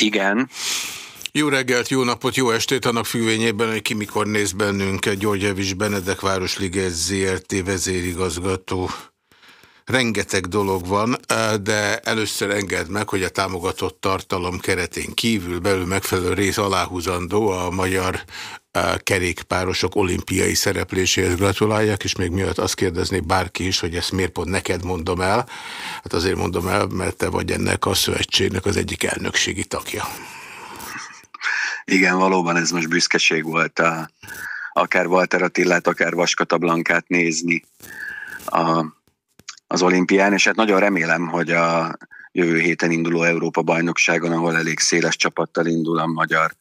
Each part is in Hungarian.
Igen. Jó reggelt, jó napot, jó estét annak függvényében, hogy ki mikor néz bennünket. György Evis Benedek Városliget ZRT vezérigazgató. Rengeteg dolog van, de először engedd meg, hogy a támogatott tartalom keretén kívül belül megfelelő rész aláhúzandó a magyar kerékpárosok olimpiai szerepléséhez gratulálják, és még miatt azt kérdezni bárki is, hogy ezt miért pont neked mondom el. Hát azért mondom el, mert te vagy ennek a szövetségnek az egyik elnökségi tagja. Igen, valóban ez most büszkeség volt a, akár Walter Attillát, akár Vaskata Blankát nézni a, az olimpián, és hát nagyon remélem, hogy a jövő héten induló Európa bajnokságon, ahol elég széles csapattal indul a magyar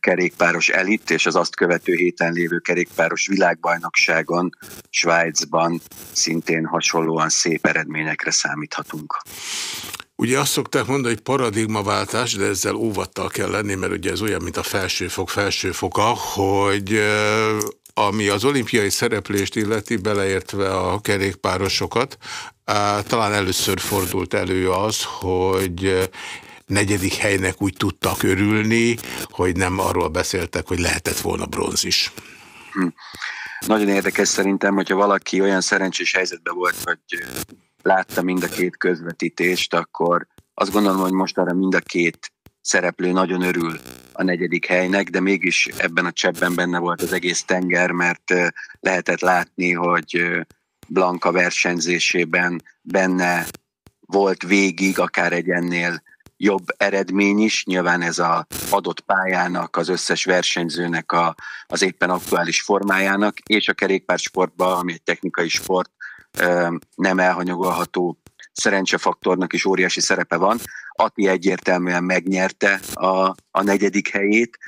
kerékpáros elit, és az azt követő héten lévő kerékpáros világbajnokságon Svájcban szintén hasonlóan szép eredményekre számíthatunk. Ugye azt szokták mondani, hogy paradigmaváltás, de ezzel óvattal kell lenni, mert ugye ez olyan, mint a felsőfok felsőfoka, hogy ami az olimpiai szereplést illeti, beleértve a kerékpárosokat, talán először fordult elő az, hogy negyedik helynek úgy tudtak örülni, hogy nem arról beszéltek, hogy lehetett volna bronz is. Hm. Nagyon érdekes szerintem, hogyha valaki olyan szerencsés helyzetben volt, hogy látta mind a két közvetítést, akkor azt gondolom, hogy most arra mind a két szereplő nagyon örül a negyedik helynek, de mégis ebben a cseppben benne volt az egész tenger, mert lehetett látni, hogy Blanka versenyzésében benne volt végig, akár egy ennél jobb eredmény is. Nyilván ez a adott pályának, az összes versenyzőnek a, az éppen aktuális formájának, és a kerékpársportban, ami egy technikai sport, nem elhanyagolható szerencsefaktornak is óriási szerepe van. Ati egyértelműen megnyerte a, a negyedik helyét,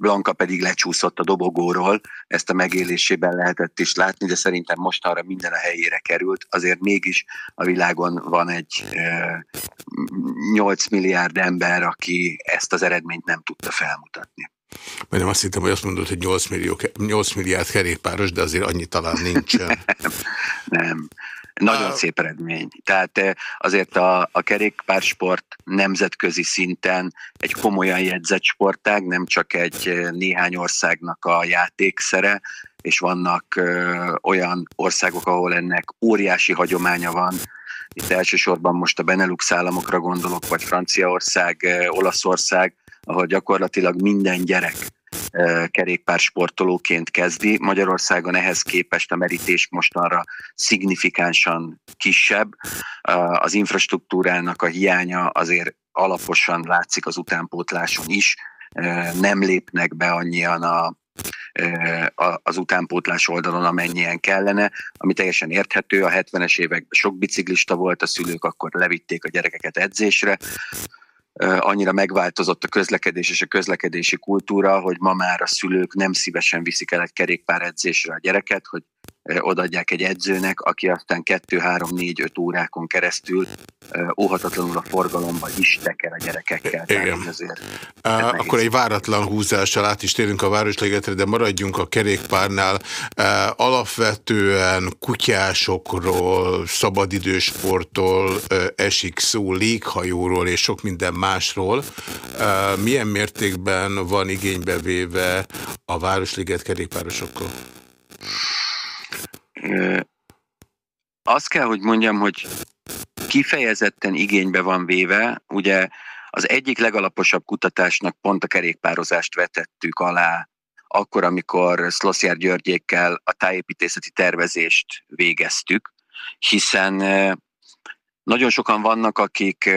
Blanka pedig lecsúszott a dobogóról, ezt a megélésében lehetett is látni, de szerintem most arra minden a helyére került. Azért mégis a világon van egy 8 milliárd ember, aki ezt az eredményt nem tudta felmutatni. nem azt hittem, hogy azt mondod, hogy 8, millió, 8 milliárd kerékpáros, de azért annyi talán nincsen. nem, nem. Nagyon szép eredmény. Tehát eh, azért a, a kerékpársport nemzetközi szinten egy komolyan jegyzett sportág, nem csak egy eh, néhány országnak a játékszere, és vannak ö, eh, olyan országok, ahol ennek óriási hagyománya van. Itt elsősorban most a Benelux államokra gondolok, vagy Franciaország, Olaszország, ahol gyakorlatilag minden gyerek kerékpársportolóként kezdi. Magyarországon ehhez képest a merítés mostanra szignifikánsan kisebb. Az infrastruktúrának a hiánya azért alaposan látszik az utánpótláson is. Nem lépnek be annyian a, az utánpótlás oldalon, amennyien kellene, ami teljesen érthető. A 70-es években sok biciklista volt, a szülők akkor levitték a gyerekeket edzésre annyira megváltozott a közlekedés és a közlekedési kultúra, hogy ma már a szülők nem szívesen viszik el egy kerékpáredzésre a gyereket, hogy odaadják egy edzőnek, aki aztán 2, 3, 4, 5 órákon keresztül óhatatlanul a forgalomba is teker a gyerekekkel. Igen. Azért Akkor egy váratlan húzással át is térünk a Városligetre, de maradjunk a kerékpárnál. Alapvetően kutyásokról, szabadidősporttól esik szó, léghajóról és sok minden másról. Milyen mértékben van igénybe véve a Városliget kerékpárosokkal? Azt kell, hogy mondjam, hogy kifejezetten igénybe van véve, ugye az egyik legalaposabb kutatásnak pont a kerékpározást vetettük alá, akkor, amikor Szloszjár Györgyékkel a tájépítészeti tervezést végeztük, hiszen nagyon sokan vannak, akik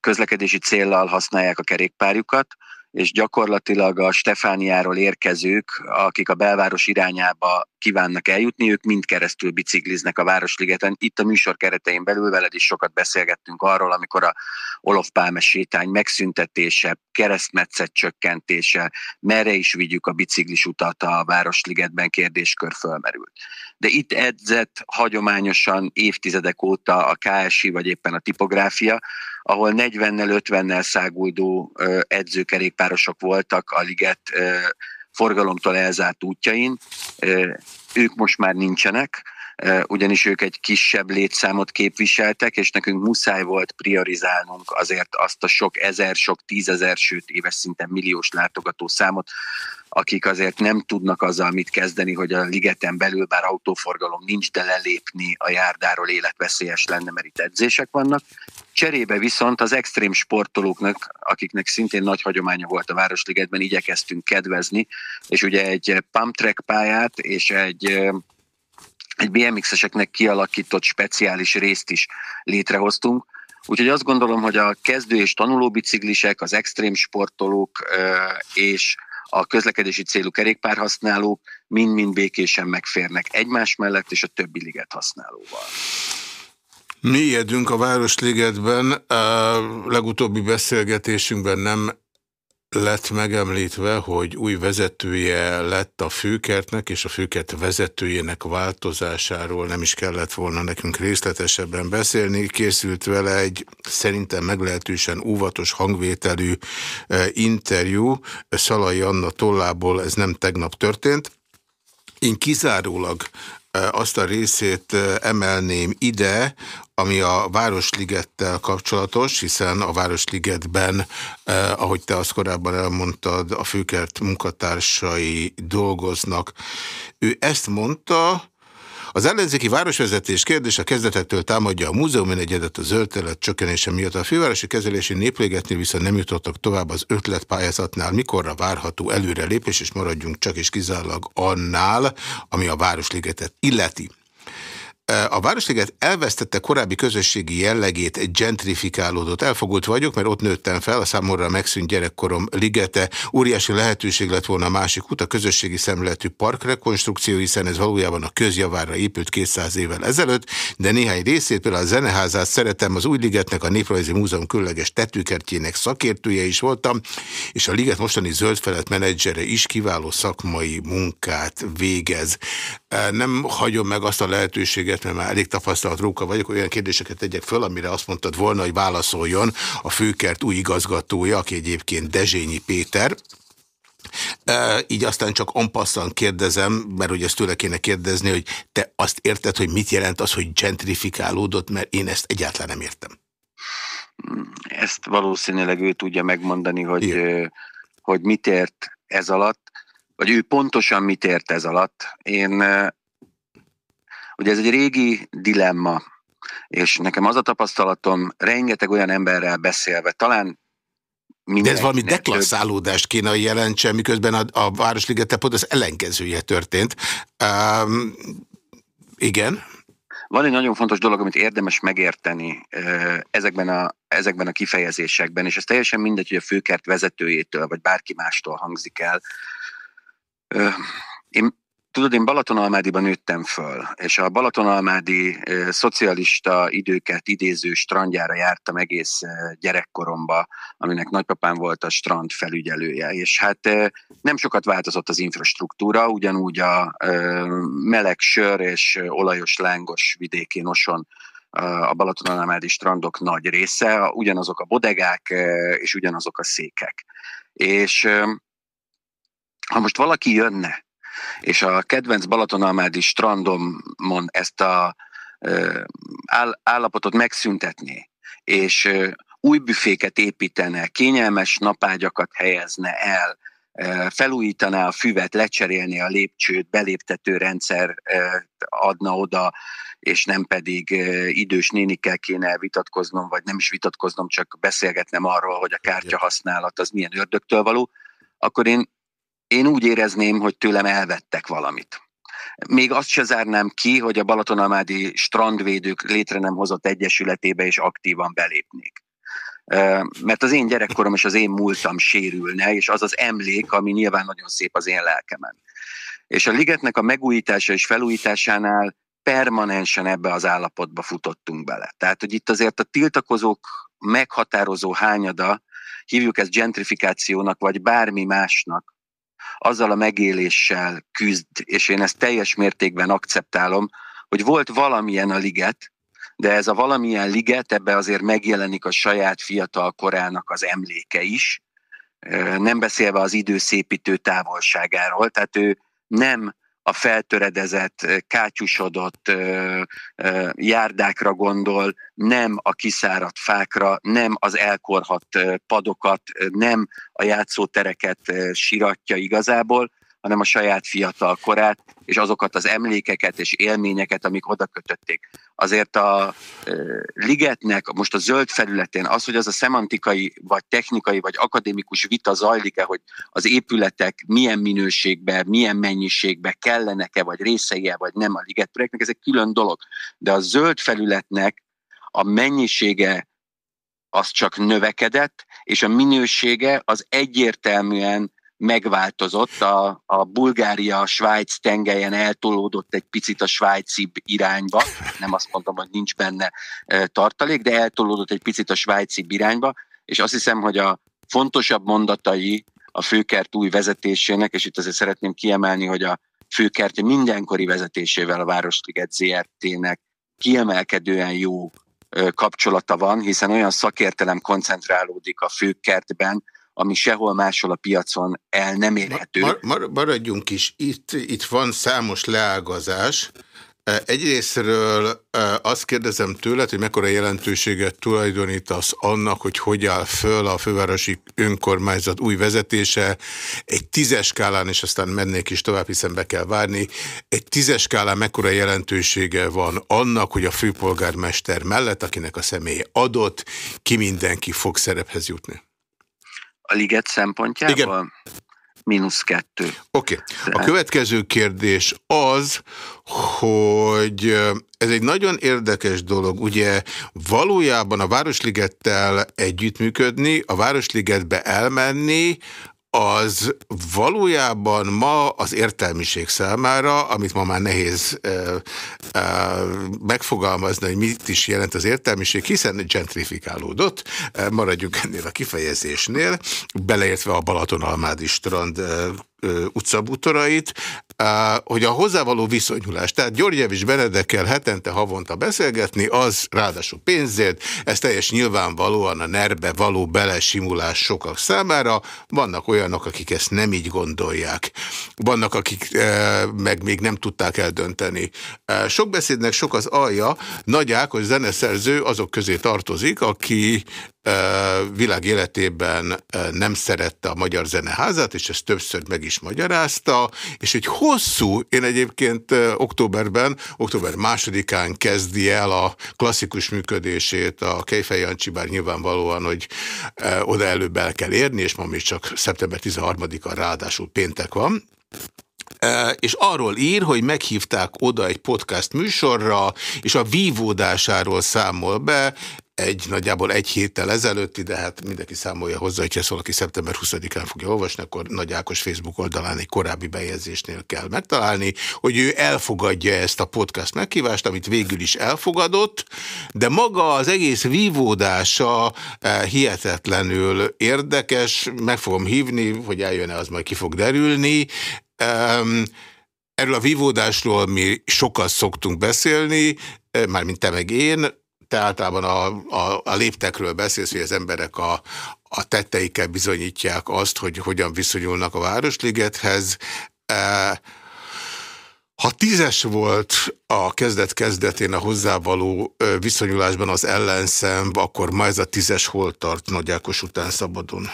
közlekedési céllal használják a kerékpárjukat, és gyakorlatilag a Stefániáról érkezők, akik a belváros irányába kívánnak eljutni, ők mind keresztül bicikliznek a Városligeten. Itt a műsor keretein belül veled is sokat beszélgettünk arról, amikor a Olof Pálmes sétány megszüntetése, keresztmetszet csökkentése, merre is vigyük a biciklis utat a Városligetben kérdéskör fölmerült. De itt edzett hagyományosan évtizedek óta a KSI vagy éppen a tipográfia, ahol 40-nel, 50-nel száguldó edzőkerékpárosok voltak a liget forgalomtól elzárt útjain. Ők most már nincsenek, ugyanis ők egy kisebb létszámot képviseltek, és nekünk muszáj volt priorizálnunk azért azt a sok ezer, sok tízezer, sőt éves szinten milliós látogató számot, akik azért nem tudnak azzal mit kezdeni, hogy a ligeten belül bár autóforgalom nincs, de lelépni a járdáról életveszélyes lenne, mert itt edzések vannak. Cserébe viszont az extrém sportolóknak, akiknek szintén nagy hagyománya volt a Városligetben, igyekeztünk kedvezni, és ugye egy pump track pályát és egy egy BMX-eseknek kialakított speciális részt is létrehoztunk. Úgyhogy azt gondolom, hogy a kezdő és tanulóbiciklisek, az extrém sportolók és a közlekedési célú kerékpárhasználók mind-mind békésen megférnek egymás mellett és a többi liget használóval. Mélyedünk a Városligetben, a legutóbbi beszélgetésünkben nem lett megemlítve, hogy új vezetője lett a főkertnek, és a főkert vezetőjének változásáról nem is kellett volna nekünk részletesebben beszélni. Készült vele egy szerintem meglehetősen óvatos hangvételű eh, interjú. Szalai Anna tollából ez nem tegnap történt. Én kizárólag azt a részét emelném ide, ami a Városligettel kapcsolatos, hiszen a Városligetben, ahogy te azt korábban elmondtad, a főkert munkatársai dolgoznak. Ő ezt mondta, az ellenzéki városvezetés kérdése kezdetettől támadja a múzeum egyedet a zöld csökkenése miatt. A fővárosi kezelési néplégetnél viszont nem jutottak tovább az ötletpályázatnál. Mikorra várható előrelépés, és maradjunk csak is kizárólag annál, ami a Városligetet illeti. A Városliget elvesztette korábbi közösségi jellegét, gentrifikálódott. Elfogult vagyok, mert ott nőttem fel, a számomra megszűnt gyerekkorom ligete. Óriási lehetőség lett volna a másik út, a közösségi szemletű parkrekonstrukció, hiszen ez valójában a közjavára épült 200 évvel ezelőtt, de néhány részét, például a zeneházát szeretem, az új ligetnek, a Néprajzi Múzeum különleges tetőkertjének szakértője is voltam, és a liget mostani zöldfelett menedzsere is kiváló szakmai munkát végez. Nem hagyom meg azt a lehetőséget, mert már elég tapasztalt róka vagyok, olyan kérdéseket tegyek föl, amire azt mondtad volna, hogy válaszoljon a főkert új igazgatója, aki egyébként Dezsényi Péter, E, így aztán csak ampasszan kérdezem, mert hogy ezt tőle kéne kérdezni, hogy te azt érted, hogy mit jelent az, hogy gentrifikálódott, mert én ezt egyáltalán nem értem. Ezt valószínűleg ő tudja megmondani, hogy, hogy mit ért ez alatt, vagy ő pontosan mit ért ez alatt. Én Ugye ez egy régi dilemma, és nekem az a tapasztalatom, rengeteg olyan emberrel beszélve, talán de ez valami deklasszálódást kéne jelentsen, miközben a, a Városligete pont az ellenkezője történt. Um, igen. Van egy nagyon fontos dolog, amit érdemes megérteni ezekben a, ezekben a kifejezésekben, és ez teljesen mindegy, hogy a főkert vezetőjétől, vagy bárki mástól hangzik el. Én Tudod, én Balatonalmádiban nőttem föl, és a Balatonalmádi szocialista időket idéző strandjára jártam egész gyerekkoromba, aminek nagypapám volt a strand felügyelője, és hát nem sokat változott az infrastruktúra, ugyanúgy a e, meleg sör és olajos lángos vidékén oson a Balatonalmádi strandok nagy része, ugyanazok a bodegák és ugyanazok a székek. És ha most valaki jönne, és a kedvenc Balatonalmádi strandon ezt a állapotot megszüntetné, és új büféket építene, kényelmes napágyakat helyezne el, felújítaná a füvet, lecserélni a lépcsőt, beléptető rendszer adna oda, és nem pedig idős nénikkel kéne vitatkoznom, vagy nem is vitatkoznom, csak beszélgetnem arról, hogy a kártya használat az milyen ördögtől való, akkor én én úgy érezném, hogy tőlem elvettek valamit. Még azt se zárnám ki, hogy a Balatonalmádi strandvédők létre nem hozott egyesületébe és aktívan belépnék. Mert az én gyerekkorom és az én múltam sérülne, és az az emlék, ami nyilván nagyon szép az én lelkemen. És a ligetnek a megújítása és felújításánál permanensen ebbe az állapotba futottunk bele. Tehát, hogy itt azért a tiltakozók meghatározó hányada, hívjuk ezt gentrifikációnak, vagy bármi másnak, azzal a megéléssel küzd, és én ezt teljes mértékben akceptálom, hogy volt valamilyen a liget, de ez a valamilyen liget, ebbe azért megjelenik a saját fiatal korának az emléke is, nem beszélve az időszépítő távolságáról, tehát ő nem a feltöredezett, kátyusodott járdákra gondol, nem a kiszáradt fákra, nem az elkorhat padokat, nem a játszótereket siratja igazából, hanem a saját fiatal korát, és azokat az emlékeket és élményeket, amik oda kötötték. Azért a ligetnek most a zöld felületén az, hogy az a szemantikai, vagy technikai, vagy akadémikus vita zajlik-e, hogy az épületek milyen minőségben, milyen mennyiségben kellenek-e, vagy részei-e, vagy nem a liget projektnek, ez egy külön dolog. De a zöld felületnek a mennyisége az csak növekedett, és a minősége az egyértelműen megváltozott, a, a Bulgária-Svájc tengelyen eltolódott egy picit a svájci irányba, nem azt mondom, hogy nincs benne tartalék, de eltolódott egy picit a svájci irányba, és azt hiszem, hogy a fontosabb mondatai a főkert új vezetésének, és itt azért szeretném kiemelni, hogy a főkert mindenkori vezetésével a Városliget ZRT-nek kiemelkedően jó kapcsolata van, hiszen olyan szakértelem koncentrálódik a főkertben, ami sehol máshol a piacon el nem érhető. Mar mar maradjunk is, itt, itt van számos leágazás. E, egyrésztről e, azt kérdezem tőled, hogy mekkora jelentőséget tulajdonítasz annak, hogy hogy áll föl a fővárosi önkormányzat új vezetése. Egy tízes skálán, és aztán mennék is tovább, hiszen be kell várni. Egy tízes skálán mekkora jelentősége van annak, hogy a főpolgármester mellett, akinek a személye adott, ki mindenki fog szerephez jutni? A liget szempontjából? Igen. Mínusz kettő. Oké. Okay. A következő kérdés az, hogy ez egy nagyon érdekes dolog. Ugye valójában a Városligettel együttműködni, a Városligetbe elmenni, az valójában ma az értelmiség számára, amit ma már nehéz e, e, megfogalmazni, hogy mit is jelent az értelmiség, hiszen gentrifikálódott, maradjunk ennél a kifejezésnél, beleértve a Balatonalmádi strand utcabútorait, hogy a hozzávaló viszonyulás, tehát Györgyevics Benedekkel hetente havonta beszélgetni, az ráadásul pénzért, ez teljes nyilvánvalóan a nerbe való belesimulás sokak számára, vannak olyanok, akik ezt nem így gondolják, vannak, akik e, meg még nem tudták eldönteni. E, sok beszédnek sok az alja, Nagy Ákos zeneszerző azok közé tartozik, aki világ életében nem szerette a Magyar Zeneházát, és ezt többször meg is magyarázta, és egy hosszú, én egyébként októberben, október másodikán kezdi el a klasszikus működését a Kejfej Jancsi, bár nyilvánvalóan, hogy oda előbb el kell érni, és ma még csak szeptember 13-a ráadásul péntek van, és arról ír, hogy meghívták oda egy podcast műsorra, és a vívódásáról számol be, egy nagyjából egy héttel ezelőtti, de hát mindenki számolja hozzá, hogyha ezt valaki szeptember 20-án fogja olvasni, akkor Nagy Ákos Facebook oldalán egy korábbi bejegyzésnél kell megtalálni, hogy ő elfogadja ezt a podcast meghívást, amit végül is elfogadott, de maga az egész vívódása eh, hihetetlenül érdekes, meg fogom hívni, hogy eljön-e, az majd ki fog derülni. Erről a vívódásról mi sokat szoktunk beszélni, eh, mármint te meg én, te általában a, a, a léptekről beszélsz, hogy az emberek a, a tetteikkel bizonyítják azt, hogy hogyan viszonyulnak a Városligethez. E, ha tízes volt a kezdet-kezdetén a hozzávaló viszonyulásban az ellenszem, akkor ma ez a tízes hol tart Nagyákos után szabadon?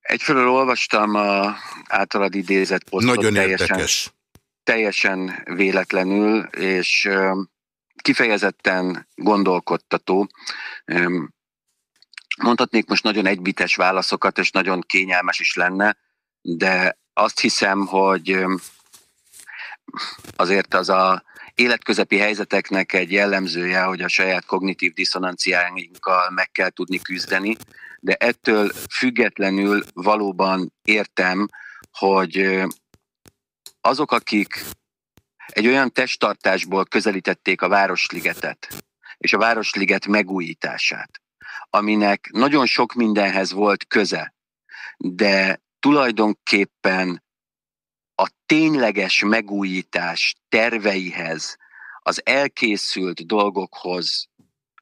Egyfelől olvastam a általad idézett posztot. Nagyon teljesen, érdekes teljesen véletlenül, és kifejezetten gondolkodtató. Mondhatnék most nagyon egybites válaszokat, és nagyon kényelmes is lenne, de azt hiszem, hogy azért az a életközepi helyzeteknek egy jellemzője, hogy a saját kognitív diszonanciáinkkal meg kell tudni küzdeni, de ettől függetlenül valóban értem, hogy azok, akik egy olyan testtartásból közelítették a Városligetet, és a Városliget megújítását, aminek nagyon sok mindenhez volt köze, de tulajdonképpen a tényleges megújítás terveihez, az elkészült dolgokhoz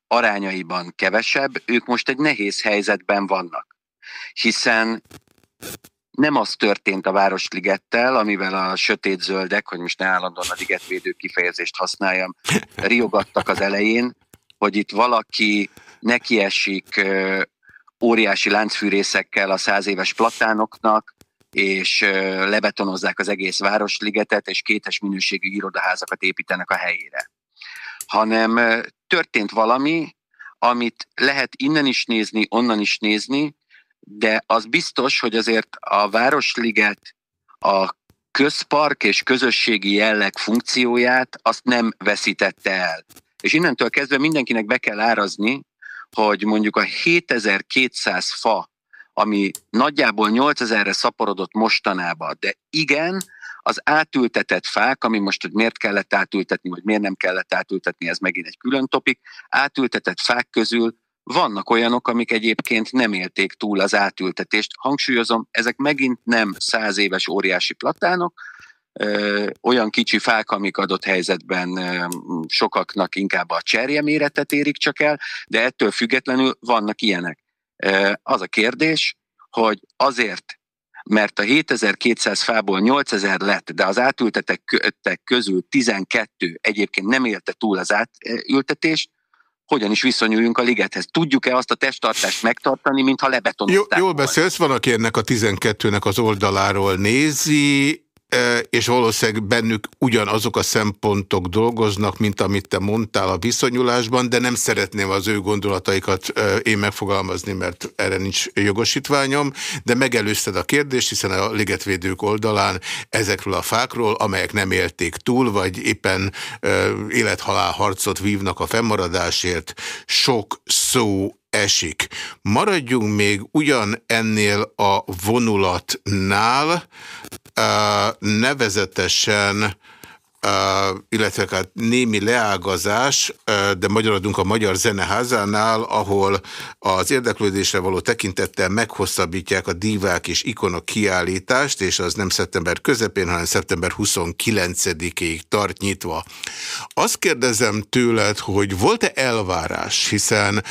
arányaiban kevesebb, ők most egy nehéz helyzetben vannak. Hiszen nem az történt a Városligettel, amivel a sötét zöldek, hogy most ne állandóan a ligetvédő kifejezést használjam, riogattak az elején, hogy itt valaki nekiesik óriási láncfűrészekkel a száz éves platánoknak, és lebetonozzák az egész Városligetet, és kétes minőségű irodaházakat építenek a helyére. Hanem történt valami, amit lehet innen is nézni, onnan is nézni, de az biztos, hogy azért a Városliget a közpark és közösségi jelleg funkcióját azt nem veszítette el. És innentől kezdve mindenkinek be kell árazni, hogy mondjuk a 7200 fa, ami nagyjából 8000-re szaporodott mostanában, de igen, az átültetett fák, ami most, hogy miért kellett átültetni, vagy miért nem kellett átültetni, ez megint egy külön topik, átültetett fák közül vannak olyanok, amik egyébként nem élték túl az átültetést. Hangsúlyozom, ezek megint nem száz éves óriási platánok, olyan kicsi fák, amik adott helyzetben sokaknak inkább a cserje méretet érik csak el, de ettől függetlenül vannak ilyenek. Az a kérdés, hogy azért, mert a 7200 fából 8000 lett, de az átültetek közül 12 egyébként nem élte túl az átültetést, hogyan is viszonyuljunk a ligethez. Tudjuk-e azt a testtartást megtartani, mintha lebetonozták Jól beszélsz, van, aki ennek a 12-nek az oldaláról nézi, és valószínűleg bennük ugyanazok a szempontok dolgoznak, mint amit te mondtál a viszonyulásban, de nem szeretném az ő gondolataikat én megfogalmazni, mert erre nincs jogosítványom, de megelőzted a kérdést, hiszen a ligetvédők oldalán ezekről a fákról, amelyek nem élték túl, vagy éppen élethalál harcot vívnak a fennmaradásért, sok szó esik. Maradjunk még ugyan ennél a vonulatnál, nevezetesen illetve hát némi leágazás, de magyarodunk a Magyar Zeneházánál, ahol az érdeklődésre való tekintettel meghosszabbítják a divák és ikonok kiállítást, és az nem szeptember közepén, hanem szeptember 29-ig tart nyitva. Azt kérdezem tőled, hogy volt-e elvárás, hiszen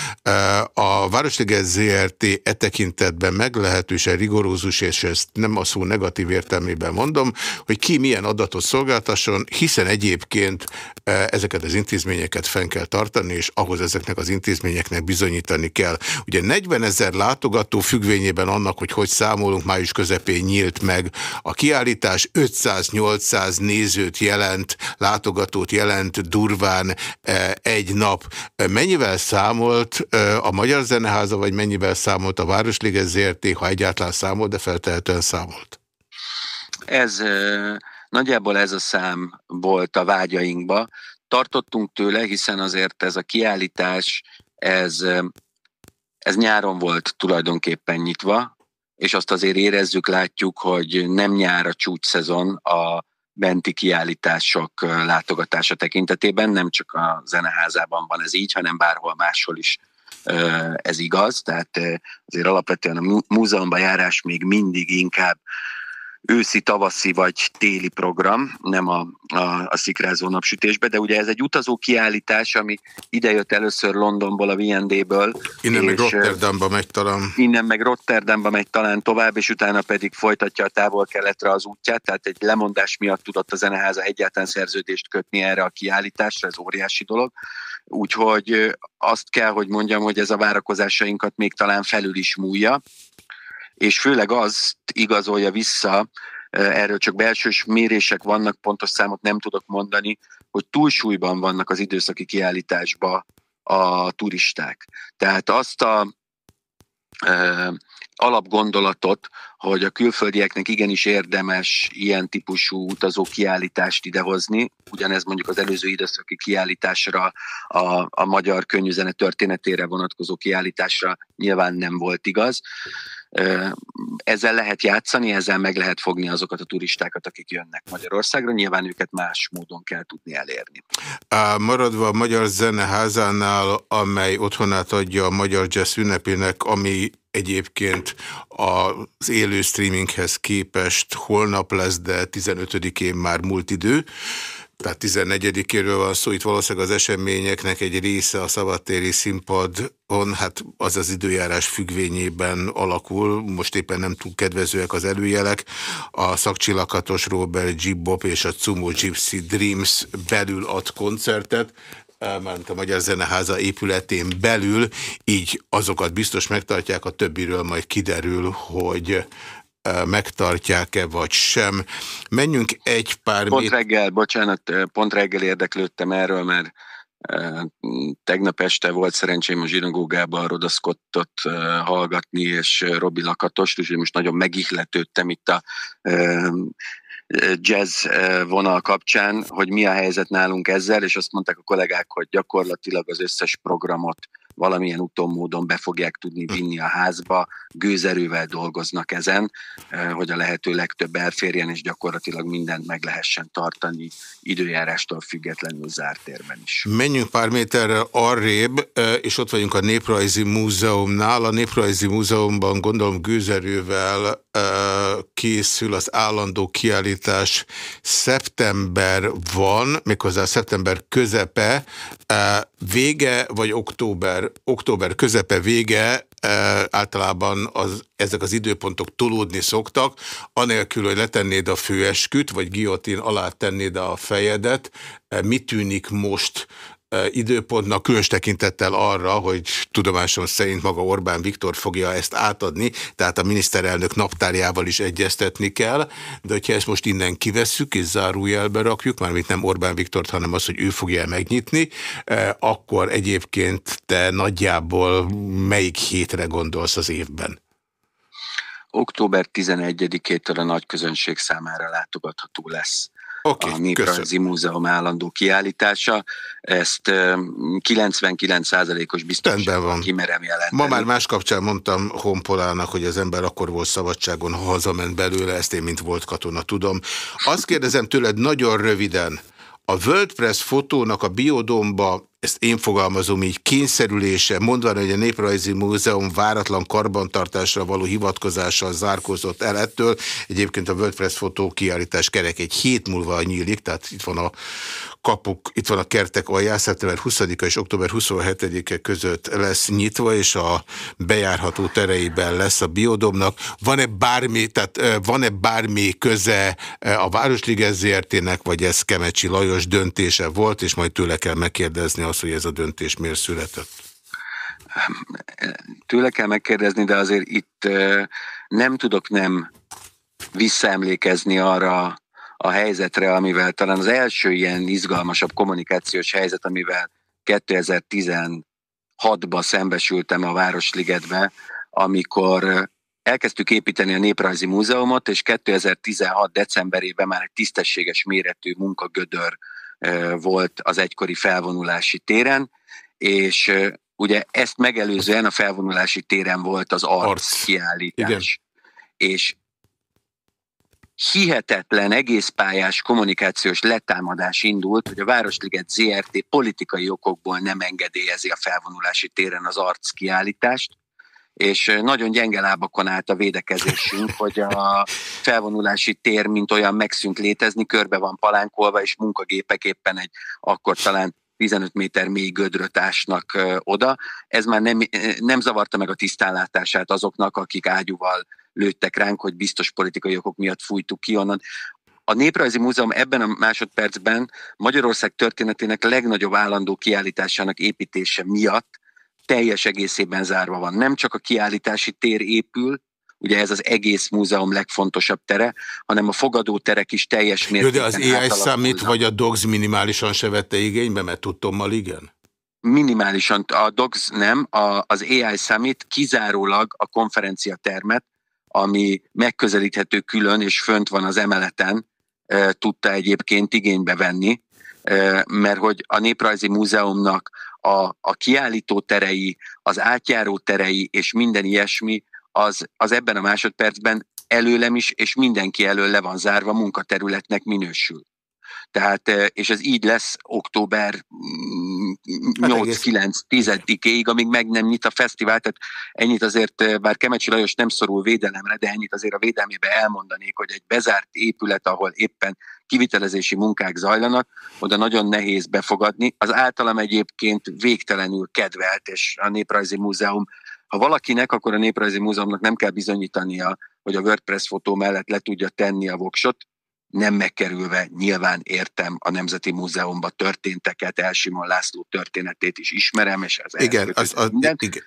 a Városliges ZRT e tekintetben meglehetősen rigorózus, és ezt nem a szó negatív értelmében mondom, hogy ki milyen adatot szolgáltasson, hiszen egyébként e, ezeket az intézményeket fenn kell tartani, és ahhoz ezeknek az intézményeknek bizonyítani kell. Ugye 40 ezer látogató függvényében annak, hogy hogy számolunk, május közepén nyílt meg a kiállítás, 500-800 nézőt jelent, látogatót jelent durván e, egy nap. E, mennyivel számolt a Magyar Zeneháza, vagy mennyivel számolt a Városliges ZRT, ha egyáltalán számolt, de feltehetően számolt? Ez Nagyjából ez a szám volt a vágyainkba. Tartottunk tőle, hiszen azért ez a kiállítás, ez, ez nyáron volt tulajdonképpen nyitva, és azt azért érezzük, látjuk, hogy nem nyár a csúcs-szezon a benti kiállítások látogatása tekintetében, nem csak a zeneházában van ez így, hanem bárhol máshol is ez igaz, tehát azért alapvetően a múzeumban járás még mindig inkább őszi, tavaszi vagy téli program, nem a, a, a szikrázó napsütésbe, de ugye ez egy utazó kiállítás, ami idejött először Londonból, a VND-ből. Innen meg Rotterdamba megy talán. Innen meg Rotterdamba megy talán tovább, és utána pedig folytatja a távol-keletre az útját, tehát egy lemondás miatt tudott a zeneháza egyáltalán szerződést kötni erre a kiállításra, ez óriási dolog. Úgyhogy azt kell, hogy mondjam, hogy ez a várakozásainkat még talán felül is múlja, és főleg azt igazolja vissza, erről csak belsős mérések vannak, pontos számot nem tudok mondani, hogy túlsúlyban vannak az időszaki kiállításba a turisták. Tehát azt a e, alapgondolatot, hogy a külföldieknek igenis érdemes ilyen típusú utazó kiállítást idehozni, ugyanez mondjuk az előző időszaki kiállításra, a, a magyar könnyűzene történetére vonatkozó kiállításra nyilván nem volt igaz ezzel lehet játszani, ezzel meg lehet fogni azokat a turistákat, akik jönnek Magyarországra, nyilván őket más módon kell tudni elérni. Maradva a Magyar Zeneházánál, amely otthonát adja a Magyar Jazz ünnepének, ami egyébként az élő streaminghez képest holnap lesz, de 15-én már múlt idő. Tehát 14-éről van szó, itt valószínűleg az eseményeknek egy része a szabadtéri színpadon, hát az az időjárás függvényében alakul, most éppen nem túl kedvezőek az előjelek. A szakcsillakatos Robert Gibbop és a Cumo Gypsy Dreams belül ad koncertet, mert a Magyar Zeneháza épületén belül, így azokat biztos megtartják, a többiről majd kiderül, hogy megtartják-e vagy sem. Menjünk egy pár... Pont reggel, bocsánat, pont reggel érdeklődtem erről, mert tegnap este volt szerencsém a zsinagógában Roda Scottot hallgatni, és Robi Lakatost, úgyhogy most nagyon megihletődtem itt a jazz vonal kapcsán, hogy mi a helyzet nálunk ezzel, és azt mondták a kollégák, hogy gyakorlatilag az összes programot valamilyen úton módon be fogják tudni vinni a házba, gőzerővel dolgoznak ezen, hogy a lehető legtöbb elférjen, és gyakorlatilag mindent meg lehessen tartani időjárástól függetlenül zárt térben is. Menjünk pár méterre arrébb, és ott vagyunk a Néprajzi Múzeumnál. A Néprajzi Múzeumban gondolom gőzerővel készül az állandó kiállítás. Szeptember van, méghozzá szeptember közepe, vége vagy október, október közepe vége, általában az, ezek az időpontok tolódni szoktak, anélkül, hogy letennéd a főesküt, vagy giotin alá tennéd a fejedet. Mi tűnik most időpontnak, különös tekintettel arra, hogy tudomásom szerint maga Orbán Viktor fogja ezt átadni, tehát a miniszterelnök naptárjával is egyeztetni kell, de hogyha ezt most innen kivesszük és zárójelbe rakjuk, mármint nem Orbán Viktort, hanem az, hogy ő fogja megnyitni, akkor egyébként te nagyjából melyik hétre gondolsz az évben? Október 11-től a nagy közönség számára látogatható lesz okay, a Néprajzi Múzeum állandó kiállítása. Ezt 99%-os biztonságban kimerem jelenteni. Ma már más kapcsán mondtam Honpolának, hogy az ember akkor volt szabadságon, ha hazament belőle, ezt én, mint volt katona tudom. Azt kérdezem tőled nagyon röviden, a WordPress fotónak a biodomba ezt én fogalmazom így, kényszerülése, mondván, hogy a Néprajzi Múzeum váratlan karbantartásra való hivatkozással zárkózott el ettől. Egyébként a WordPress fotó kiállítás kerek egy hét múlva nyílik, tehát itt van a kapuk, itt van a kertek alján, szeptember 20-a és október 27-e között lesz nyitva, és a bejárható tereiben lesz a biodomnak. Van-e bármi, tehát van-e bármi köze a Városliges ZRT-nek, vagy ez Kemecsi Lajos döntése volt, és majd tőle kell megkérdezni az, hogy ez a döntés miért született? Tőle kell megkérdezni, de azért itt nem tudok nem visszaemlékezni arra a helyzetre, amivel talán az első ilyen izgalmasabb kommunikációs helyzet, amivel 2016-ban szembesültem a Városligetbe, amikor elkezdtük építeni a Néprajzi Múzeumot, és 2016. decemberében már egy tisztességes méretű munkagödör volt az egykori felvonulási téren, és ugye ezt megelőzően a felvonulási téren volt az arc, arc. kiállítás. Igen. És hihetetlen egészpályás kommunikációs letámadás indult, hogy a Városliget ZRT politikai okokból nem engedélyezi a felvonulási téren az arc kiállítást, és nagyon gyenge lábakon állt a védekezésünk, hogy a felvonulási tér, mint olyan megszűnt létezni, körbe van palánkolva, és munkagépek éppen egy akkor talán 15 méter mély gödröt ásnak oda. Ez már nem, nem zavarta meg a tisztánlátását azoknak, akik ágyúval lőttek ránk, hogy biztos politikai okok miatt fújtuk ki onnan. A Néprajzi Múzeum ebben a másodpercben Magyarország történetének legnagyobb állandó kiállításának építése miatt teljes egészében zárva van. Nem csak a kiállítási tér épül, ugye ez az egész múzeum legfontosabb tere, hanem a fogadóterek is teljes mértékben Jó, de az AI Summit vagy a DOGS minimálisan se vette igénybe, mert tudtommal igen? Minimálisan, a DOGS nem, a, az AI Summit kizárólag a konferencia termet, ami megközelíthető külön, és fönt van az emeleten, tudta egyébként igénybe venni, mert hogy a Néprajzi Múzeumnak a, a kiállító terei, az átjáró terei és minden ilyesmi, az, az ebben a másodpercben előlem is, és mindenki elől le van zárva, munkaterületnek minősül. Tehát, és ez így lesz október 8-9-10-ig, amíg meg nem nyit a fesztivál, tehát ennyit azért, bár Kemecsi Lajos nem szorul védelemre, de ennyit azért a védelmébe elmondanék, hogy egy bezárt épület, ahol éppen kivitelezési munkák zajlanak, oda nagyon nehéz befogadni. Az általam egyébként végtelenül kedvelt, és a Néprajzi Múzeum ha valakinek, akkor a Néprajzi Múzeumnak nem kell bizonyítania, hogy a WordPress fotó mellett le tudja tenni a voksot, nem megkerülve nyilván értem a Nemzeti Múzeumban történteket, Elsimon László történetét is ismerem, és ez igen, az, az, igen.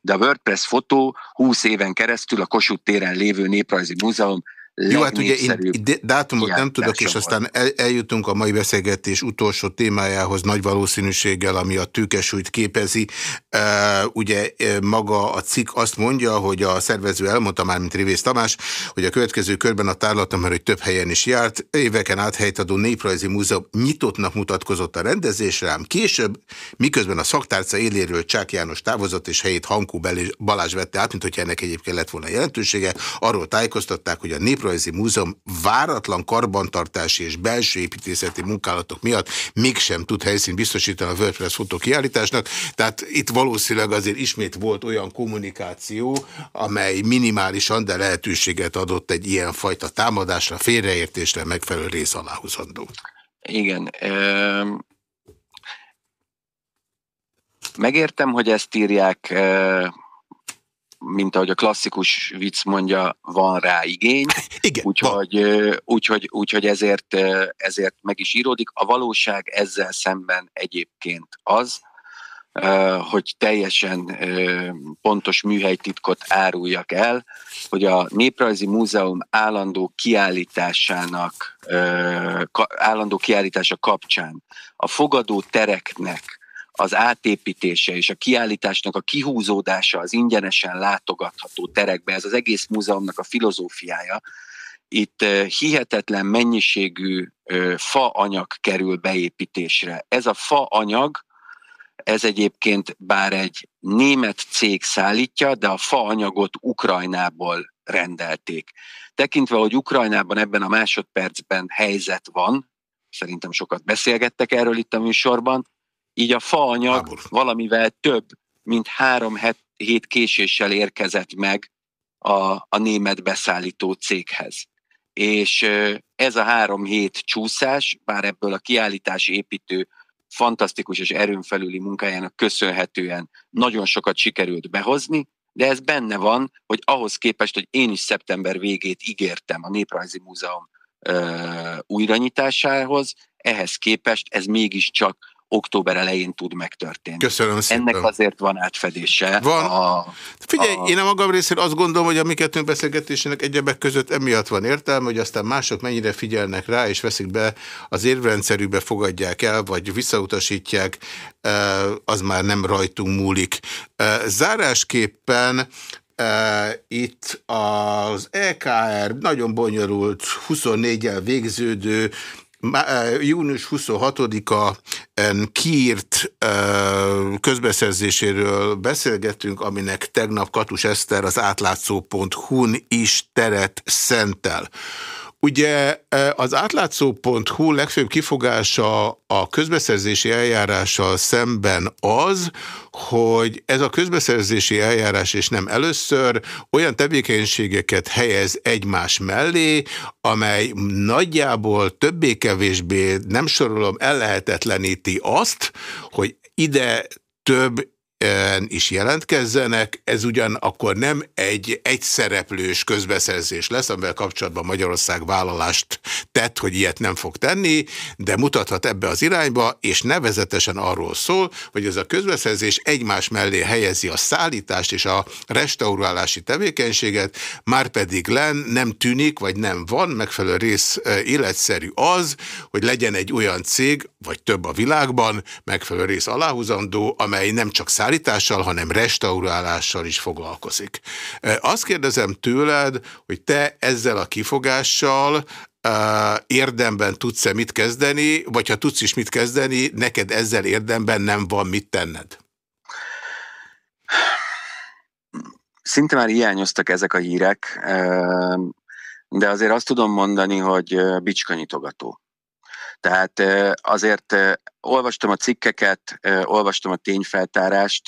De a WordPress fotó 20 éven keresztül a Kossuth téren lévő Néprajzi Múzeum jó, hát ugye én dátumot nem tudok, és aztán el, eljutunk a mai beszélgetés utolsó témájához nagy valószínűséggel, ami a tőkesúlyt képezi. Uh, ugye maga a cikk azt mondja, hogy a szervező elmondta már, mint Rivész Tamás, hogy a következő körben a tárlatom, mert hogy több helyen is járt, éveken át helytadó Néprajzi Múzeum nyitottnak mutatkozott a rendezésre, ám később, miközben a szaktárca éléről Csák János távozott, és helyét Hankó Balázs vette át, mint hogy ennek egyébként lett volna jelentősége, arról tájékoztatták, hogy a Néprajzi Néprajzi Múzeum váratlan karbantartási és belső építészeti munkálatok miatt mégsem tud helyszínt biztosítani a WordPress fotókiállításnak. Tehát itt valószínűleg azért ismét volt olyan kommunikáció, amely minimálisan, de lehetőséget adott egy ilyen fajta támadásra, félreértésre, megfelelő rész aláhúzandó. Igen. Megértem, hogy ezt írják mint ahogy a klasszikus vicc mondja, van rá igény, Igen, úgyhogy, úgyhogy, úgyhogy ezért, ezért meg is íródik. A valóság ezzel szemben egyébként az, hogy teljesen pontos műhelytitkot áruljak el, hogy a Néprajzi Múzeum állandó kiállításának, állandó kiállítása kapcsán a fogadó tereknek az átépítése és a kiállításnak a kihúzódása az ingyenesen látogatható terekbe, ez az egész múzeumnak a filozófiája. Itt hihetetlen mennyiségű faanyag kerül beépítésre. Ez a faanyag, ez egyébként bár egy német cég szállítja, de a faanyagot Ukrajnából rendelték. Tekintve, hogy Ukrajnában ebben a másodpercben helyzet van, szerintem sokat beszélgettek erről itt a műsorban, így a faanyag Hábor. valamivel több, mint három hét késéssel érkezett meg a, a német beszállító céghez. És ez a három hét csúszás, bár ebből a kiállítási építő fantasztikus és erőn felüli munkájának köszönhetően nagyon sokat sikerült behozni, de ez benne van, hogy ahhoz képest, hogy én is szeptember végét ígértem a Néprajzi Múzeum ö, újranyitásához, ehhez képest ez mégiscsak október elején tud megtörténni. Köszönöm szépen. Ennek azért van átfedése. Van. A, Figyelj, a... én a magam részéről azt gondolom, hogy a mi kettőnk beszélgetésének egyebek között emiatt van értelme, hogy aztán mások mennyire figyelnek rá, és veszik be az érvrendszerűbe, fogadják el, vagy visszautasítják, az már nem rajtunk múlik. Zárásképpen Uh, itt az EKR nagyon bonyolult, 24-el végződő június 26-a kiírt közbeszerzéséről beszélgetünk, aminek tegnap Katus Eszter az átlátszó.hu-n is teret szentel. Ugye e, az átlátszó.hu legfőbb kifogása a közbeszerzési eljárással szemben az, hogy ez a közbeszerzési eljárás, és nem először, olyan tevékenységeket helyez egymás mellé, amely nagyjából többé-kevésbé, nem sorolom, ellehetetleníti azt, hogy ide több is jelentkezzenek, ez ugyan akkor nem egy egyszereplős közbeszerzés lesz, amivel kapcsolatban Magyarország vállalást tett, hogy ilyet nem fog tenni, de mutathat ebbe az irányba, és nevezetesen arról szól, hogy ez a közbeszerzés egymás mellé helyezi a szállítást és a restaurálási tevékenységet, már pedig len nem tűnik, vagy nem van megfelelő rész életszerű az, hogy legyen egy olyan cég, vagy több a világban, megfelelő rész aláhúzandó, amely nem csak szállítás, szállítással, hanem restaurálással is foglalkozik. Azt kérdezem tőled, hogy te ezzel a kifogással érdemben tudsz-e mit kezdeni, vagy ha tudsz is mit kezdeni, neked ezzel érdemben nem van mit tenned? Szinte már hiányoztak ezek a hírek, de azért azt tudom mondani, hogy bicskanyitogató. Tehát azért olvastam a cikkeket, olvastam a tényfeltárást,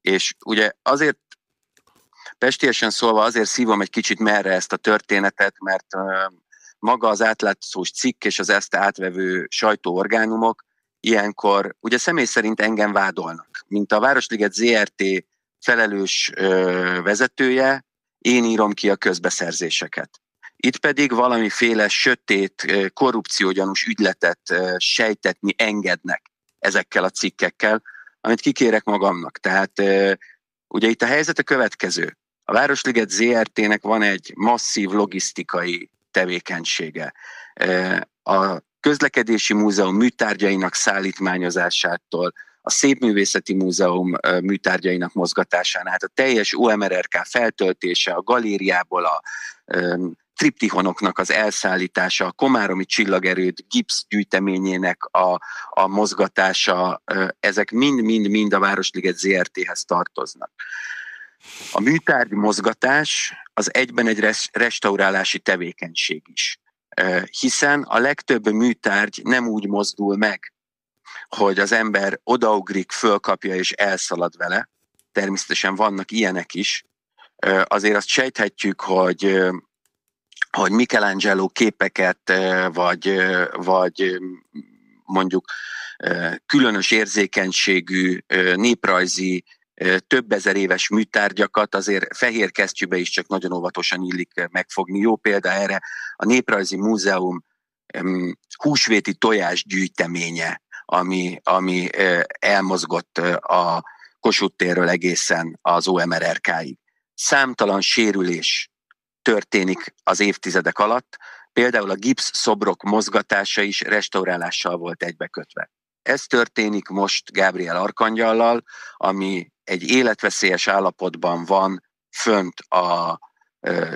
és ugye azért pestiesen szólva azért szívom egy kicsit merre ezt a történetet, mert maga az átlátszós cikk és az ezt átvevő sajtóorgánumok ilyenkor, ugye személy szerint engem vádolnak, mint a Városliget ZRT felelős vezetője, én írom ki a közbeszerzéseket. Itt pedig valamiféle sötét, korrupciógyanús ügyletet sejtetni engednek ezekkel a cikkekkel, amit kikérek magamnak. Tehát ugye itt a helyzet a következő. A Városliget ZRT-nek van egy masszív logisztikai tevékenysége. A közlekedési múzeum műtárgyainak szállítmányozásától, a Szépművészeti Múzeum műtárgyainak mozgatásán, hát a teljes OMRRK feltöltése a galériából a triptihonoknak az elszállítása, a Komáromi csillagerőd gipsz gyűjteményének a, a mozgatása, ezek mind-mind-mind a Városliget ZRT-hez tartoznak. A műtárgy mozgatás az egyben egy restaurálási tevékenység is, hiszen a legtöbb műtárgy nem úgy mozdul meg, hogy az ember odaugrik, fölkapja és elszalad vele. Természetesen vannak ilyenek is. Azért azt sejthetjük, hogy hogy Michelangelo képeket, vagy, vagy mondjuk különös érzékenységű néprajzi több ezer éves műtárgyakat azért fehér kesztyűbe is csak nagyon óvatosan illik megfogni. Jó példa erre a Néprajzi Múzeum húsvéti tojás gyűjteménye, ami, ami elmozgott a Kossuth térről egészen az OMRRK-ig. Számtalan sérülés történik az évtizedek alatt, például a gipsz szobrok mozgatása is restaurálással volt egybekötve. Ez történik most Gábriel Arkangyallal, ami egy életveszélyes állapotban van fönt a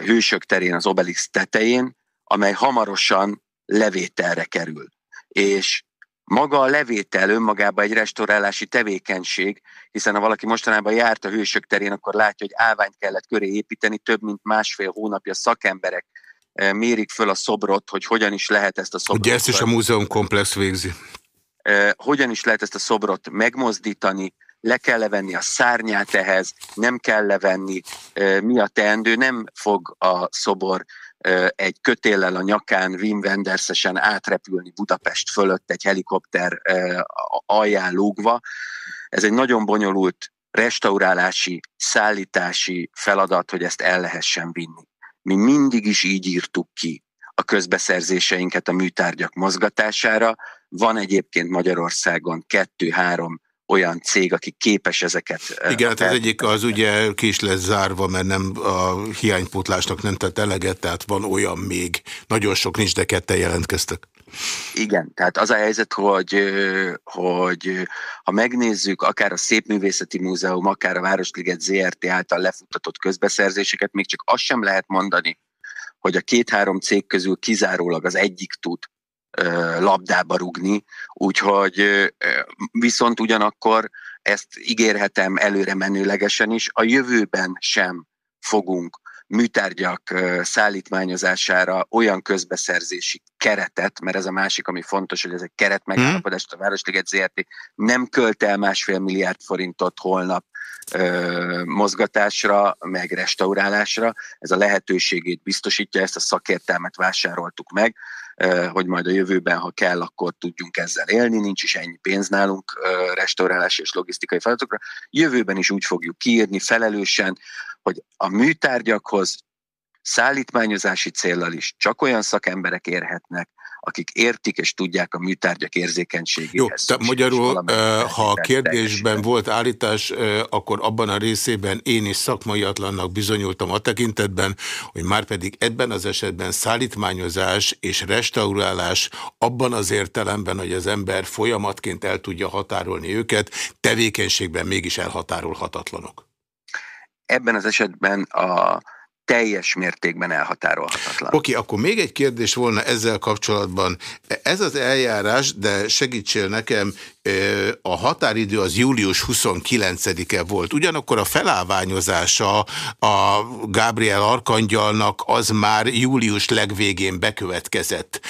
hősök terén, az Obelix tetején, amely hamarosan levételre kerül. És maga a levétel önmagában egy restaurálási tevékenység, hiszen ha valaki mostanában járt a hősök terén, akkor látja, hogy állványt kellett köré építeni, több mint másfél hónapja szakemberek eh, mérik föl a szobrot, hogy hogyan is lehet ezt a szobrot... Ugye ezt is a múzeum komplex végzi. Eh, hogyan is lehet ezt a szobrot megmozdítani, le kell levenni a szárnyát ehhez, nem kell levenni, eh, mi a teendő, nem fog a szobor egy kötéllel a nyakán Wim Wendersesen átrepülni Budapest fölött egy helikopter alján lógva. Ez egy nagyon bonyolult restaurálási, szállítási feladat, hogy ezt el lehessen vinni. Mi mindig is így írtuk ki a közbeszerzéseinket a műtárgyak mozgatására. Van egyébként Magyarországon kettő-három olyan cég, aki képes ezeket... Igen, hát az egyik az ugye ki is lesz zárva, mert nem a hiánypótlásnak nem tett eleget, tehát van olyan még. Nagyon sok nincs, de ketten jelentkeztek. Igen, tehát az a helyzet, hogy, hogy ha megnézzük akár a Szépművészeti Múzeum, akár a Városliget ZRT által lefutatott közbeszerzéseket, még csak azt sem lehet mondani, hogy a két-három cég közül kizárólag az egyik tud labdába rugni, úgyhogy viszont ugyanakkor ezt ígérhetem előre menőlegesen is, a jövőben sem fogunk műtárgyak szállítmányozására olyan közbeszerzési keretet, mert ez a másik, ami fontos, hogy ez egy keret megállapodást a Városliget ZRT nem költ el másfél milliárd forintot holnap ö, mozgatásra, meg restaurálásra. Ez a lehetőségét biztosítja, ezt a szakértelmet vásároltuk meg, hogy majd a jövőben, ha kell, akkor tudjunk ezzel élni, nincs is ennyi pénz nálunk restaurálási és logisztikai feladatokra. Jövőben is úgy fogjuk kiírni felelősen, hogy a műtárgyakhoz szállítmányozási céllal is csak olyan szakemberek érhetnek, akik értik és tudják a műtárgyak érzékenységéhez. Jó, tehát magyarul, ha a kérdésben volt állítás, akkor abban a részében én is szakmaiatlannak bizonyultam a tekintetben, hogy már pedig ebben az esetben szállítmányozás és restaurálás abban az értelemben, hogy az ember folyamatként el tudja határolni őket, tevékenységben mégis elhatárolhatatlanok. Ebben az esetben a teljes mértékben elhatárolhatatlan. Oké, okay, akkor még egy kérdés volna ezzel kapcsolatban. Ez az eljárás, de segítsél nekem, a határidő az július 29-e volt. Ugyanakkor a felállványozása a Gabriel Arkangyalnak az már július legvégén bekövetkezett,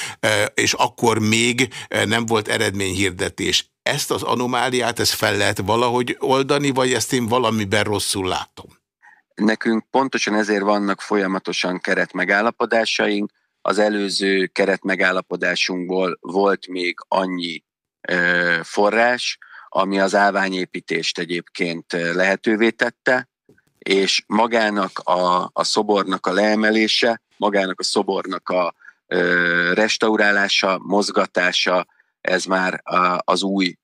és akkor még nem volt eredményhirdetés. Ezt az anomáliát, ezt fel lehet valahogy oldani, vagy ezt én valamiben rosszul látom? Nekünk pontosan ezért vannak folyamatosan keret megállapodásaink, az előző keret megállapodásunkból volt még annyi forrás, ami az állványépítést egyébként lehetővé tette, és magának a, a szobornak a leemelése, magának a szobornak a ö, restaurálása, mozgatása, ez már a, az új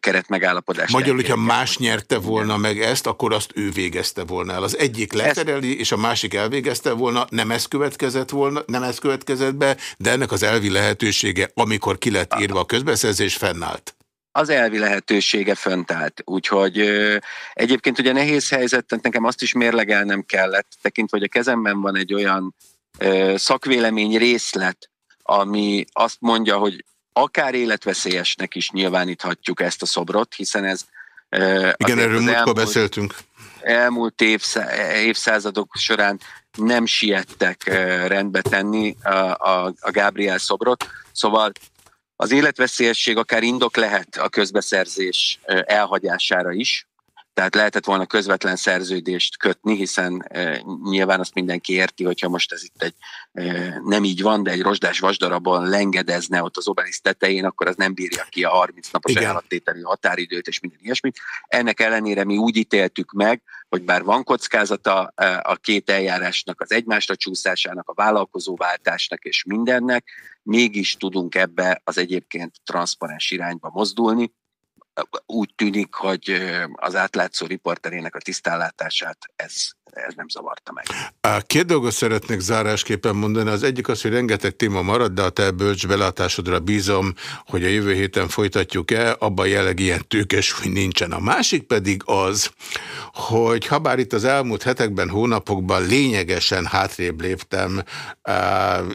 keret megállapodás. Magyarul, hogyha más nyerte volna meg ezt, akkor azt ő végezte volna el. Az egyik letereli, és a másik elvégezte volna, nem ez következett volna, nem ez következett be, de ennek az elvi lehetősége, amikor ki lett írva a közbeszerzés, fennállt az elvi lehetősége fönt állt. Úgyhogy ö, egyébként ugye nehéz helyzet, nekem azt is mérlegelnem kellett, tekintve, hogy a kezemben van egy olyan ö, szakvélemény részlet, ami azt mondja, hogy akár életveszélyesnek is nyilváníthatjuk ezt a szobrot, hiszen ez... Igen, erről múltkor beszéltünk. Elmúlt évszázadok során nem siettek rendbe tenni a, a, a Gábriel szobrot, szóval az életveszélyesség akár indok lehet a közbeszerzés elhagyására is, tehát lehetett volna közvetlen szerződést kötni, hiszen e, nyilván azt mindenki érti, hogyha most ez itt egy e, nem így van, de egy rozsdás vasdarabon lengedezne ott az obelisz tetején, akkor az nem bírja ki a 30 napos ajánlattételi határidőt és minden ilyesmit. Ennek ellenére mi úgy ítéltük meg, hogy bár van kockázata e, a két eljárásnak, az egymásra csúszásának, a vállalkozóváltásnak és mindennek, mégis tudunk ebbe az egyébként transzparens irányba mozdulni, úgy tűnik, hogy az átlátszó riporterének a tisztállátását ez ez nem zavarta meg. Két dolgot szeretnék zárásképpen mondani. Az egyik az, hogy rengeteg téma marad, de a te bölcs belátásodra bízom, hogy a jövő héten folytatjuk-e, abban jelleg ilyen tőkes, hogy nincsen. A másik pedig az, hogy habár itt az elmúlt hetekben, hónapokban lényegesen hátrébb léptem,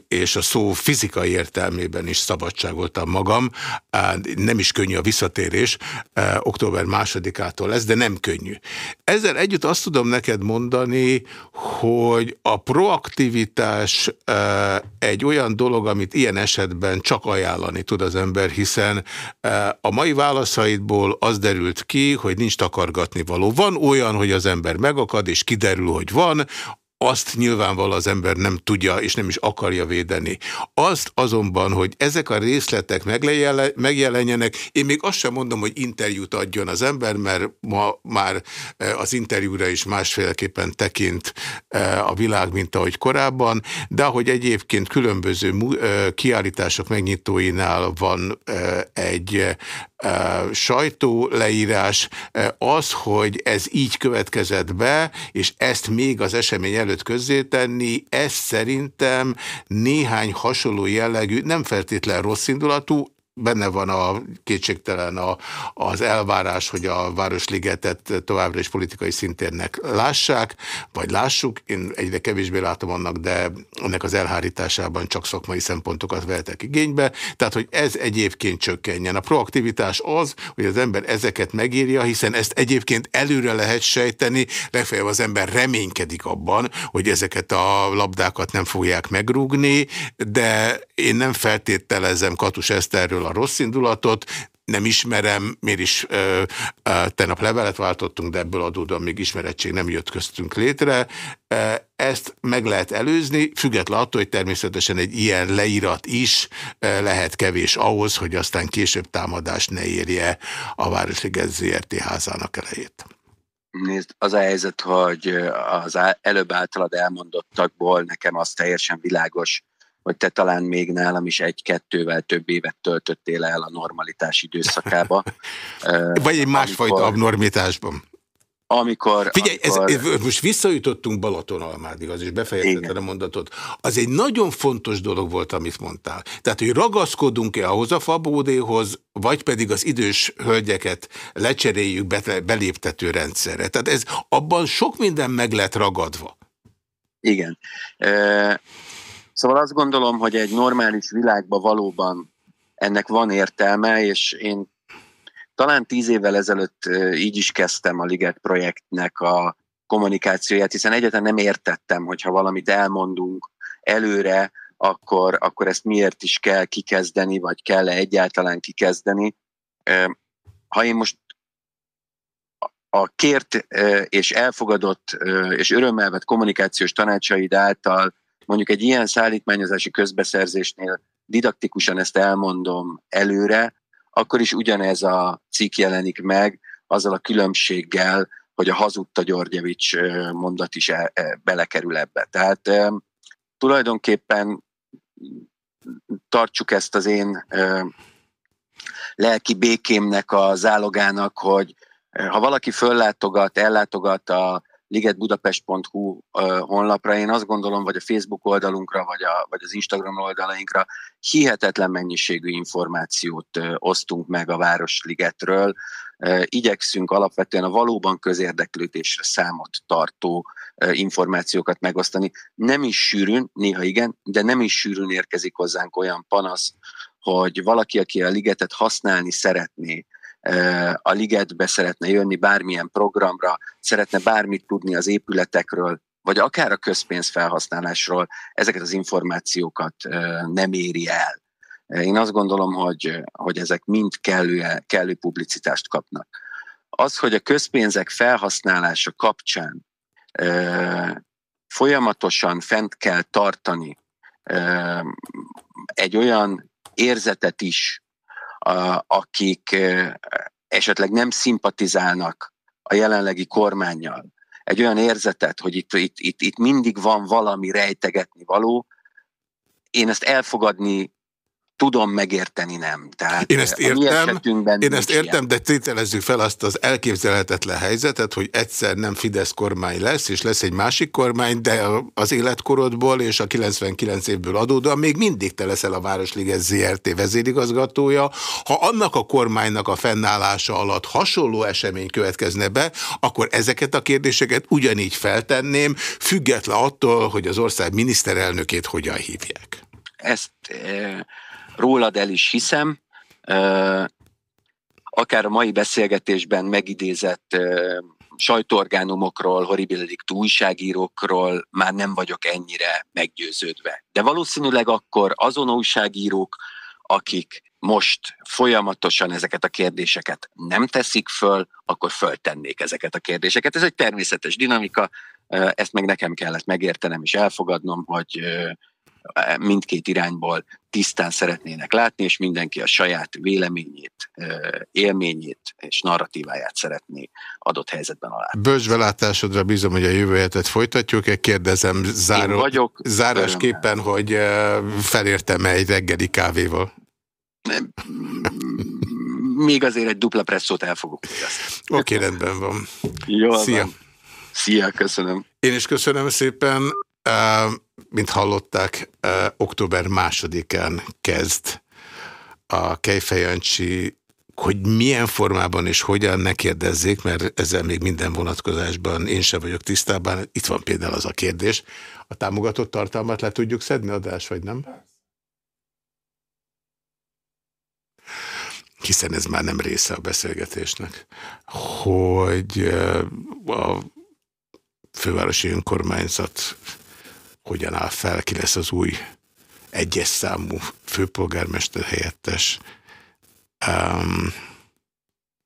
és a szó fizikai értelmében is szabadságoltam magam, nem is könnyű a visszatérés, október másodikától lesz, de nem könnyű. Ezzel együtt azt tudom neked mondani, mondani, hogy a proaktivitás egy olyan dolog, amit ilyen esetben csak ajánlani tud az ember, hiszen a mai válaszaidból az derült ki, hogy nincs takargatni való. Van olyan, hogy az ember megakad, és kiderül, hogy van, azt nyilvánvaló az ember nem tudja és nem is akarja védeni. Azt azonban, hogy ezek a részletek megjelenjenek, én még azt sem mondom, hogy interjút adjon az ember, mert ma már eh, az interjúra is másféleképpen tekint eh, a világ, mint ahogy korábban, de ahogy egyébként különböző eh, kiállítások megnyitóinál van egy sajtóleírás, az, hogy ez így következett be, és ezt még az esemény előtt közzétenni, ez szerintem néhány hasonló jellegű, nem feltétlen rossz indulatú, benne van a kétségtelen a, az elvárás, hogy a Városligetet továbbra is politikai szintérnek lássák, vagy lássuk. Én egyre kevésbé látom annak, de ennek az elhárításában csak szakmai szempontokat vehetek igénybe. Tehát, hogy ez egyébként csökkenjen. A proaktivitás az, hogy az ember ezeket megírja, hiszen ezt egyébként előre lehet sejteni, legfeljebb az ember reménykedik abban, hogy ezeket a labdákat nem fogják megrúgni, de én nem feltételezem Katus Eszterről a rossz indulatot, nem ismerem, miért is ö, ö, tenap levelet váltottunk, de ebből adódóan még ismerettség nem jött köztünk létre. Ezt meg lehet előzni, független attól, hogy természetesen egy ilyen leírat is lehet kevés ahhoz, hogy aztán később támadást ne érje a Városliget ZRT házának elejét. Nézd, az a helyzet, hogy az előbb általad elmondottakból nekem az teljesen világos, hogy te talán még nálam is egy-kettővel több évet töltöttél el a normalitás időszakába. Vagy egy másfajta amikor, abnormitásban. Amikor, Figyelj, akkor... Ez, ez, most visszajutottunk Balatonalmádig, az is befejezted a mondatot. Az egy nagyon fontos dolog volt, amit mondtál. Tehát, hogy ragaszkodunk-e ahhoz a fabódéhoz, vagy pedig az idős hölgyeket lecseréljük be, beléptető rendszerre. Tehát ez abban sok minden meg lett ragadva. Igen. E Szóval azt gondolom, hogy egy normális világban valóban ennek van értelme, és én talán tíz évvel ezelőtt így is kezdtem a Liget projektnek a kommunikációját, hiszen egyetlen nem értettem, hogyha valamit elmondunk előre, akkor, akkor ezt miért is kell kikezdeni, vagy kell-e egyáltalán kikezdeni. Ha én most a kért és elfogadott és örömmel vett kommunikációs tanácsaid által mondjuk egy ilyen szállítmányozási közbeszerzésnél didaktikusan ezt elmondom előre, akkor is ugyanez a cikk jelenik meg, azzal a különbséggel, hogy a hazudta Györgyevics mondat is e, e, belekerül ebbe. Tehát tulajdonképpen tartsuk ezt az én lelki békémnek a zálogának, hogy ha valaki föllátogat, ellátogat a ligetbudapest.hu honlapra, én azt gondolom, vagy a Facebook oldalunkra, vagy, a, vagy az Instagram oldalainkra hihetetlen mennyiségű információt osztunk meg a Városligetről. Igyekszünk alapvetően a valóban közérdeklődésre számot tartó információkat megosztani. Nem is sűrűn, néha igen, de nem is sűrűn érkezik hozzánk olyan panasz, hogy valaki, aki a ligetet használni szeretné, a ligetbe szeretne jönni bármilyen programra, szeretne bármit tudni az épületekről, vagy akár a közpénz felhasználásról, ezeket az információkat nem éri el. Én azt gondolom, hogy, hogy ezek mind kellő, kellő publicitást kapnak. Az, hogy a közpénzek felhasználása kapcsán folyamatosan fent kell tartani egy olyan érzetet is, akik esetleg nem szimpatizálnak a jelenlegi kormányjal, egy olyan érzetet, hogy itt, itt, itt, itt mindig van valami rejtegetni való, én ezt elfogadni tudom megérteni, nem. Tehát én ezt értem, én ezt értem ilyen. de tételezzük fel azt az elképzelhetetlen helyzetet, hogy egyszer nem Fidesz kormány lesz, és lesz egy másik kormány, de az életkorodból és a 99 évből adódóan még mindig te leszel a Városliget ZRT vezérigazgatója. Ha annak a kormánynak a fennállása alatt hasonló esemény következne be, akkor ezeket a kérdéseket ugyanígy feltenném, független attól, hogy az ország miniszterelnökét hogyan hívják. Ezt... Eh rólad el is hiszem, akár a mai beszélgetésben megidézett sajtóorgánumokról, horribilikt újságírókról már nem vagyok ennyire meggyőződve. De valószínűleg akkor azon újságírók, akik most folyamatosan ezeket a kérdéseket nem teszik föl, akkor föltennék ezeket a kérdéseket. Ez egy természetes dinamika, ezt meg nekem kellett megértenem és elfogadnom, hogy mindkét irányból tisztán szeretnének látni, és mindenki a saját véleményét, élményét és narratíváját szeretné adott helyzetben alá. Bölcsbelátásodra bízom, hogy a jövő hetet folytatjuk-e? Kérdezem záró, vagyok, zárásképpen, hogy felértem-e egy reggeli kávéval? Még azért egy dupla presszót el fogok Oké, okay, rendben van. Jó, Szia. Van. Szia, köszönöm. Én is köszönöm szépen mint hallották, október másodikán kezd a Kejfejancsi, hogy milyen formában és hogyan ne kérdezzék, mert ezzel még minden vonatkozásban én sem vagyok tisztában. Itt van például az a kérdés. A támogatott tartalmat le tudjuk szedni adás, vagy nem? Hiszen ez már nem része a beszélgetésnek. Hogy a fővárosi önkormányzat hogyan áll fel, ki lesz az új egyes számú főpolgármester helyettes. Um,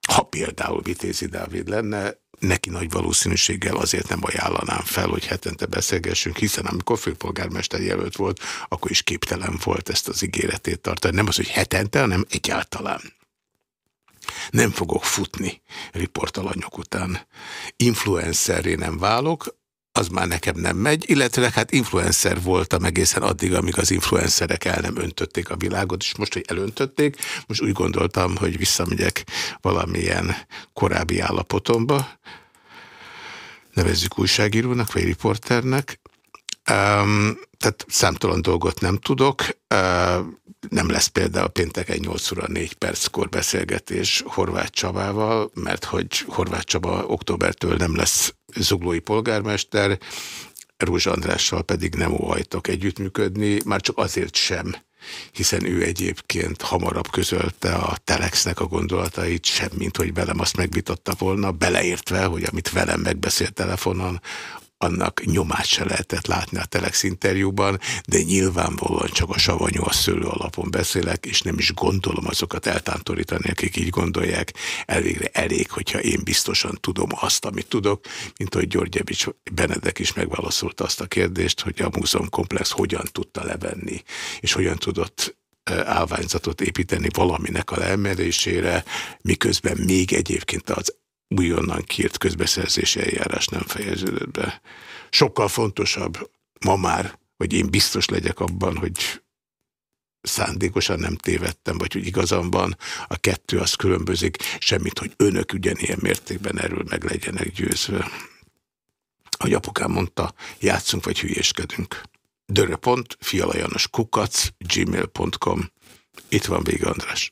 ha például Vitézi Dávid lenne, neki nagy valószínűséggel azért nem ajánlanám fel, hogy hetente beszélgessünk, hiszen amikor főpolgármester jelölt volt, akkor is képtelen volt ezt az ígéretét tartani. Nem az, hogy hetente, hanem egyáltalán. Nem fogok futni riportalanyok után. Influencerré nem válok, az már nekem nem megy, illetve hát influencer voltam egészen addig, amíg az influencerek el nem öntötték a világot, és most, hogy elöntötték, most úgy gondoltam, hogy visszamegyek valamilyen korábbi állapotomba, nevezzük újságírónak, vagy riporternek, Um, tehát számtalan dolgot nem tudok. Uh, nem lesz például pénteken 8 óra 4 perckor beszélgetés Horváth Csabával, mert hogy Horváth Csaba októbertől nem lesz zuglói polgármester, Rózsa Andrással pedig nem óhajtok együttműködni, már csak azért sem, hiszen ő egyébként hamarabb közölte a Telexnek a gondolatait, semmint, hogy velem azt megvitatta volna, beleértve, hogy amit velem megbeszélt telefonon, annak nyomát se lehetett látni a Telex interjúban, de nyilvánvalóan csak a savanyú a szőlő alapon beszélek, és nem is gondolom azokat eltántorítani, akik így gondolják. Elvégre elég, hogyha én biztosan tudom azt, amit tudok, mint hogy Györgyevics Benedek is megválaszolta azt a kérdést, hogy a múzeumkomplex hogyan tudta levenni, és hogyan tudott állványzatot építeni valaminek a leemelésére, miközben még egyébként az újonnan kiírt közbeszerzési eljárás nem fejeződött be. Sokkal fontosabb ma már, hogy én biztos legyek abban, hogy szándékosan nem tévedtem, vagy hogy igazam van, a kettő az különbözik, semmit, hogy önök ugyanilyen mértékben erről meg legyenek győzve. Ahogy apukám mondta, játszunk vagy hülyéskedünk. Dörö.fialajanoskukac gmail.com Itt van Vége András.